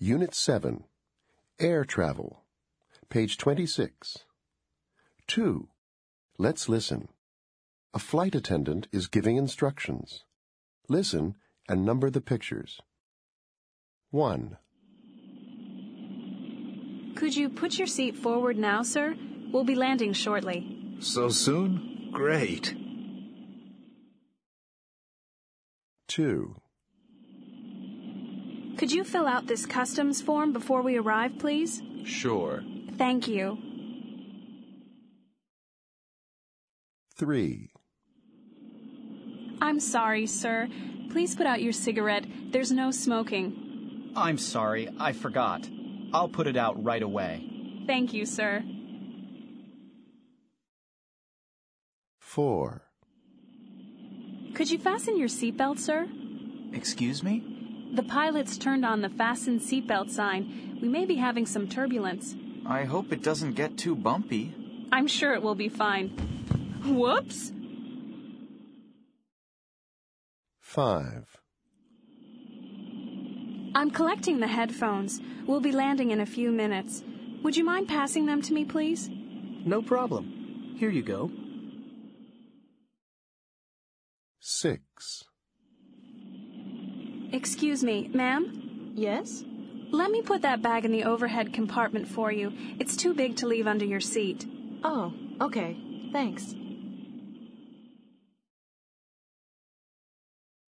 Unit 7. Air Travel. Page 26. 2. Let's listen. A flight attendant is giving instructions. Listen and number the pictures. 1. Could you put your seat forward now, sir? We'll be landing shortly. So soon? Great. 2. Could you fill out this customs form before we arrive, please? Sure. Thank you. 3. I'm sorry, sir. Please put out your cigarette. There's no smoking. I'm sorry, I forgot. I'll put it out right away. Thank you, sir. 4. Could you fasten your seatbelt, sir? Excuse me? The pilots turned on the fasten seatbelt sign. We may be having some turbulence. I hope it doesn't get too bumpy. I'm sure it will be fine. Whoops! 5. I'm collecting the headphones. We'll be landing in a few minutes. Would you mind passing them to me, please? No problem. Here you go. 6. Excuse me, ma'am? Yes? Let me put that bag in the overhead compartment for you. It's too big to leave under your seat. Oh, okay. Thanks.